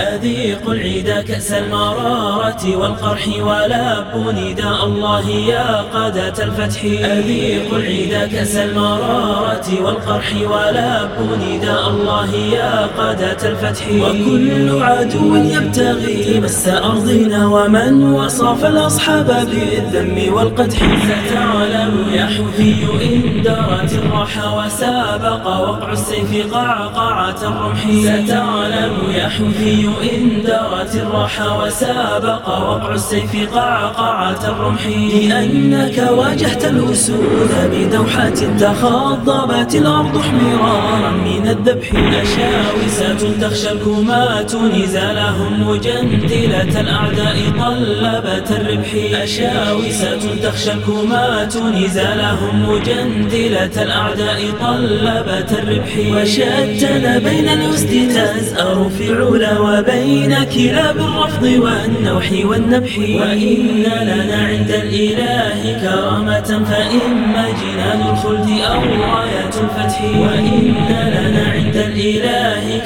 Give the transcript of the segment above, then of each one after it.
أذيق العيد كأس المرارة والقرح ولاب نداء الله يا قادة الفتح. أذيق العيد كأس المرارة والقرح ولاب نداء الله يا قادة الفتح. وكل عدو يبتغي مس أرضنا ومن وصف الأصحاب بالذم والقدح. ستعلم يا حوثي إن دارت الرحى وسابق وقع السيف قعقعة الرمح. ستعلم يا حوثي إن دارت الرحى وسابق وقع السيف قعقعة الرمح. لأنك واجهت الأسود بدوحة تخضبت الأرض حمرارا من الذبح. أشاوسة تخشى الكومات نزالهم مجندلة الأعداء طلبت الربح. أشاوسة تخشى الكومات نزالهم مجندلة الأعداء طلبت الربح وشتن بين الأسد تزأر في علا وبين كلاب الرفض والنوح والنبح. وإن لنا عند الإله كرامة فإما جنان الخلد أو راية الفتح. وإن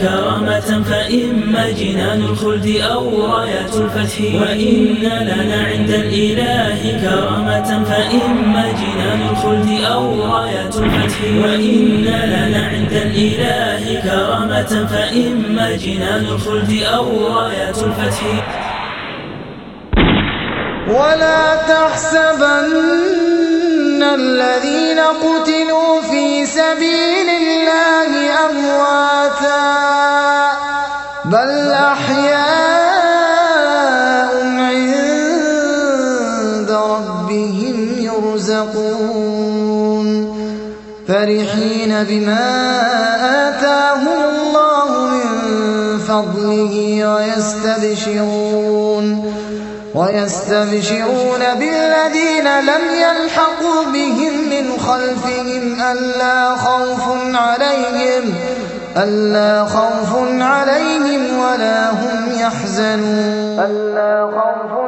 كرامة فإما جنان الخلد أو راية الفتح. وإن لنا عند الإله كرامة فإما جنان الخلد أو راية الفتح. وإن لنا عند الإله كرامة فإما جنان الخلد أو راية الفتح. ولا تحسبن الذين قتلوا في سبيل الله بل أحياء عند ربهم يرزقون فرحين بما آتاهم الله من فضله ويستبشرون ويستبشرون بالذين لم يلحقوا بهم من خلفهم ألا خوف عليهم ألا خوف عليهم يحزنون. ألا خوف